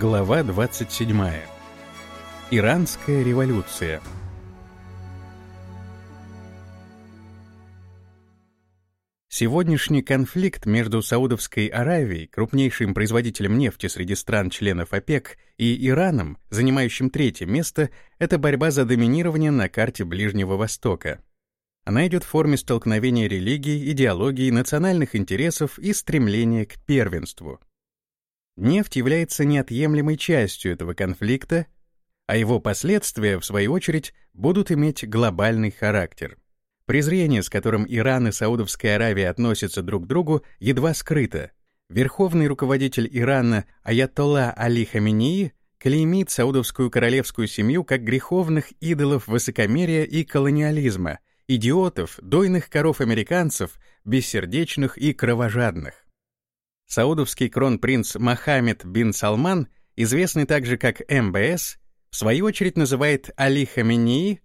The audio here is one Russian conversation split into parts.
Глава 27. Иранская революция. Сегодняшний конфликт между Саудовской Аравией, крупнейшим производителем нефти среди стран-членов ОПЕК, и Ираном, занимающим третье место, это борьба за доминирование на карте Ближнего Востока. Она идет в форме столкновения религий, идеологий, национальных интересов и стремления к первенству. Нефть является неотъемлемой частью этого конфликта, а его последствия, в свою очередь, будут иметь глобальный характер. Презрение, с которым Иран и Саудовская Аравия относятся друг к другу, едва скрыто. Верховный руководитель Ирана Аятолла Али Хаминии клеймит саудовскую королевскую семью как греховных идолов высокомерия и колониализма, идиотов, дойных коров американцев, бессердечных и кровожадных. Саудовский кронпринц Мохаммед бин Салман, известный также как МБС, в свою очередь называет Али Хамении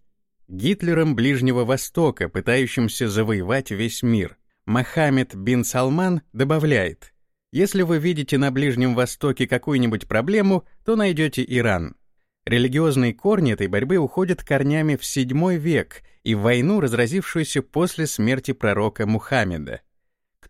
Гитлером Ближнего Востока, пытающимся завоевать весь мир. Мохаммед бин Салман добавляет, если вы видите на Ближнем Востоке какую-нибудь проблему, то найдете Иран. Религиозные корни этой борьбы уходят корнями в VII век и в войну, разразившуюся после смерти пророка Мухаммеда.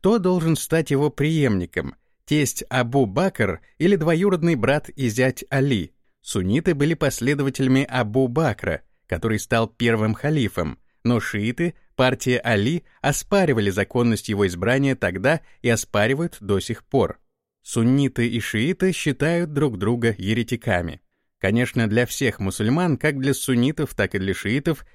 Кто должен стать его преемником? Тесть Абу Бакр или двоюродный брат и зять Али? Сунниты были последователями Абу Бакра, который стал первым халифом, но шииты, партия Али, оспаривали законность его избрания тогда и оспаривают до сих пор. Сунниты и шииты считают друг друга еретиками. Конечно, для всех мусульман, как для суннитов, так и для шиитов,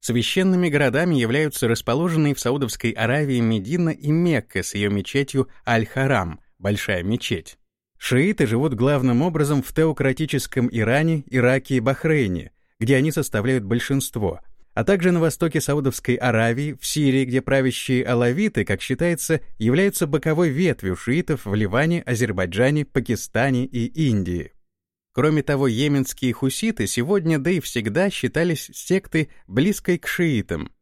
Священными городами являются расположенные в Саудовской Аравии Медина и Мекка с ее мечетью Аль-Харам, Большая мечеть. Шииты живут главным образом в теократическом Иране, Ираке и Бахрейне, где они составляют большинство, а также на востоке Саудовской Аравии, в Сирии, где правящие алавиты, как считается, являются боковой ветвью шиитов в Ливане, Азербайджане, Пакистане и Индии. Кроме того, йеменские хуситы сегодня, да и всегда считались сектой, близкой к шиитам.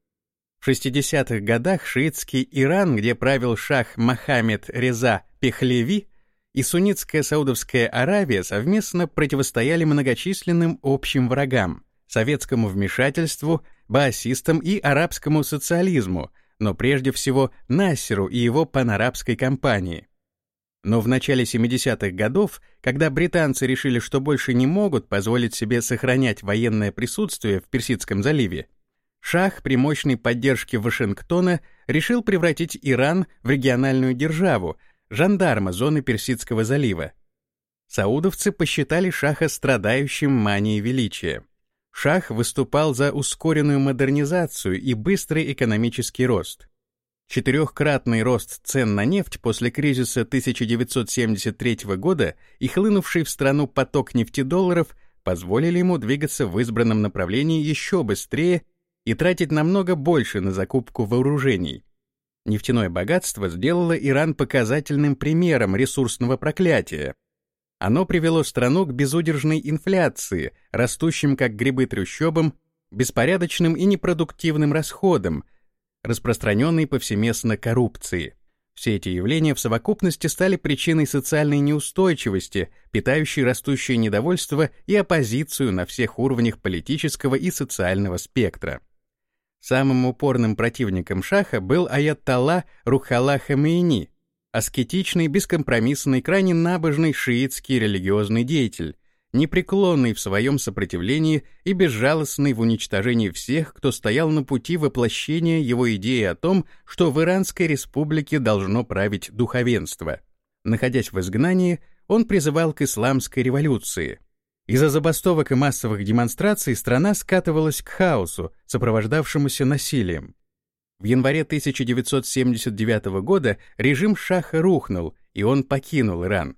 В 60-х годах шиитский Иран, где правил шах Мохаммед Реза Пехлеви, и суннитская Саудовская Аравия совместно противостояли многочисленным общим врагам — советскому вмешательству, баасистам и арабскому социализму, но прежде всего Нассеру и его панарабской кампании. Но в начале 70-х годов, когда британцы решили, что больше не могут позволить себе сохранять военное присутствие в Персидском заливе, Шах при мощной поддержке Вашингтона решил превратить Иран в региональную державу, жандарма зоны Персидского залива. Саудовцы посчитали Шаха страдающим манией величия. Шах выступал за ускоренную модернизацию и быстрый экономический рост. Четырехкратный рост цен на нефть после кризиса 1973 года и хлынувший в страну поток нефтедолларов позволили ему двигаться в избранном направлении еще быстрее и тратить намного больше на закупку вооружений. Нефтяное богатство сделало Иран показательным примером ресурсного проклятия. Оно привело страну к безудержной инфляции, растущим как грибы трущобам, беспорядочным и непродуктивным расходам – распространенной повсеместно коррупции. Все эти явления в совокупности стали причиной социальной неустойчивости, питающей растущее недовольство и оппозицию на всех уровнях политического и социального спектра. Самым упорным противником Шаха был аятолла Рухалла Хамейни, аскетичный, бескомпромиссный, крайне набожный шиитский религиозный деятель, непреклонный в своем сопротивлении и безжалостный в уничтожении всех, кто стоял на пути воплощения его идеи о том, что в Иранской республике должно править духовенство. Находясь в изгнании, он призывал к исламской революции. Из-за забастовок и массовых демонстраций страна скатывалась к хаосу, сопровождавшемуся насилием. В январе 1979 года режим Шаха рухнул, и он покинул Иран —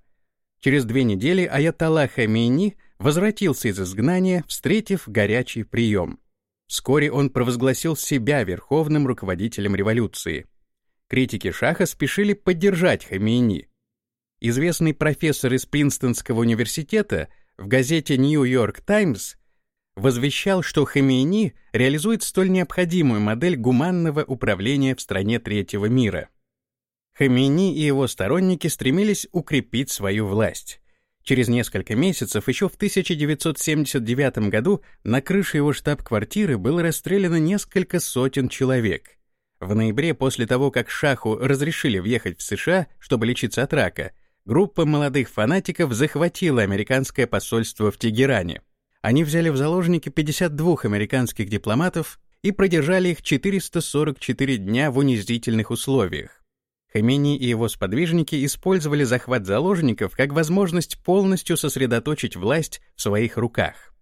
Через две недели Аятолла Хамейни возвратился из изгнания, встретив горячий прием. Вскоре он провозгласил себя верховным руководителем революции. Критики Шаха спешили поддержать Хамейни. Известный профессор из Принстонского университета в газете New York Times возвещал, что Хамейни реализует столь необходимую модель гуманного управления в стране третьего мира — Хамини и его сторонники стремились укрепить свою власть. Через несколько месяцев, еще в 1979 году, на крыше его штаб-квартиры было расстреляно несколько сотен человек. В ноябре, после того, как Шаху разрешили въехать в США, чтобы лечиться от рака, группа молодых фанатиков захватила американское посольство в Тегеране. Они взяли в заложники 52 американских дипломатов и продержали их 444 дня в унизительных условиях. Хамини и его сподвижники использовали захват заложников как возможность полностью сосредоточить власть в своих руках.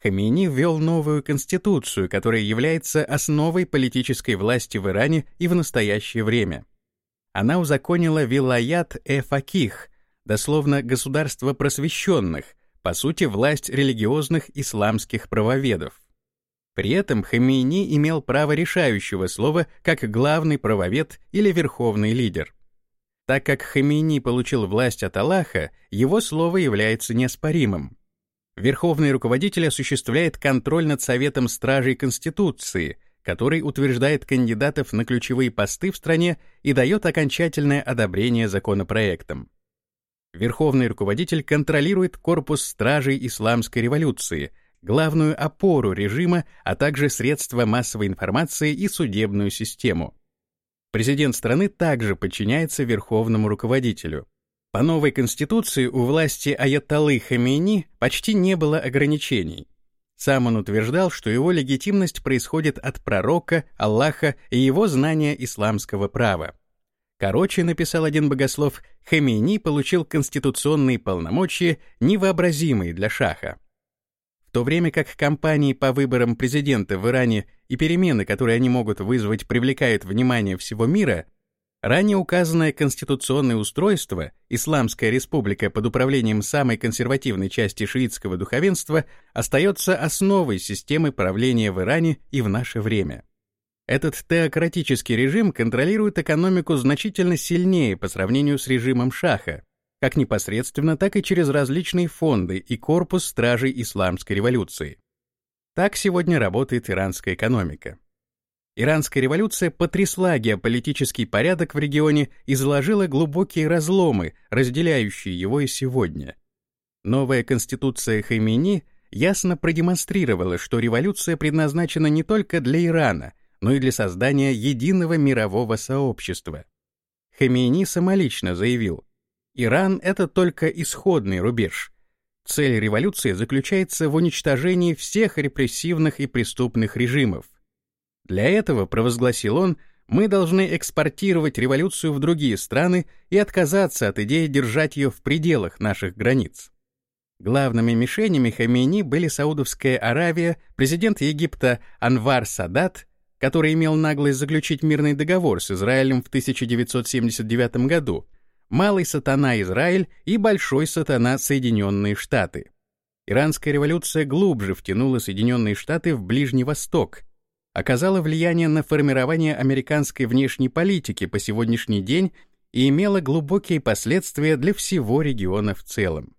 Хамини ввел новую конституцию, которая является основой политической власти в Иране и в настоящее время. Она узаконила вилаят-э-факих, дословно «государство просвещенных», по сути, власть религиозных исламских правоведов. При этом Хамейни имел право решающего слова как главный правовед или верховный лидер. Так как Хамейни получил власть от Аллаха, его слово является неоспоримым. Верховный руководитель осуществляет контроль над Советом Стражей Конституции, который утверждает кандидатов на ключевые посты в стране и дает окончательное одобрение законопроектам. Верховный руководитель контролирует корпус стражей исламской революции — главную опору режима, а также средства массовой информации и судебную систему. Президент страны также подчиняется верховному руководителю. По новой конституции у власти Аятоллы Хамейни почти не было ограничений. Сам он утверждал, что его легитимность происходит от пророка, Аллаха и его знания исламского права. Короче, написал один богослов, Хамейни получил конституционные полномочия, невообразимые для шаха то время как кампании по выборам президента в Иране и перемены, которые они могут вызвать, привлекают внимание всего мира, ранее указанное конституционное устройство, Исламская республика под управлением самой консервативной части шиитского духовенства, остается основой системы правления в Иране и в наше время. Этот теократический режим контролирует экономику значительно сильнее по сравнению с режимом Шаха, как непосредственно, так и через различные фонды и корпус стражей исламской революции. Так сегодня работает иранская экономика. Иранская революция потрясла геополитический порядок в регионе и заложила глубокие разломы, разделяющие его и сегодня. Новая конституция Хамини ясно продемонстрировала, что революция предназначена не только для Ирана, но и для создания единого мирового сообщества. Хамини самолично заявил, Иран — это только исходный рубеж. Цель революции заключается в уничтожении всех репрессивных и преступных режимов. Для этого, провозгласил он, мы должны экспортировать революцию в другие страны и отказаться от идеи держать ее в пределах наших границ. Главными мишенями Хамейни были Саудовская Аравия, президент Египта Анвар Садат, который имел наглость заключить мирный договор с Израилем в 1979 году, Малый сатана Израиль и Большой сатана Соединенные Штаты. Иранская революция глубже втянула Соединенные Штаты в Ближний Восток, оказала влияние на формирование американской внешней политики по сегодняшний день и имела глубокие последствия для всего региона в целом.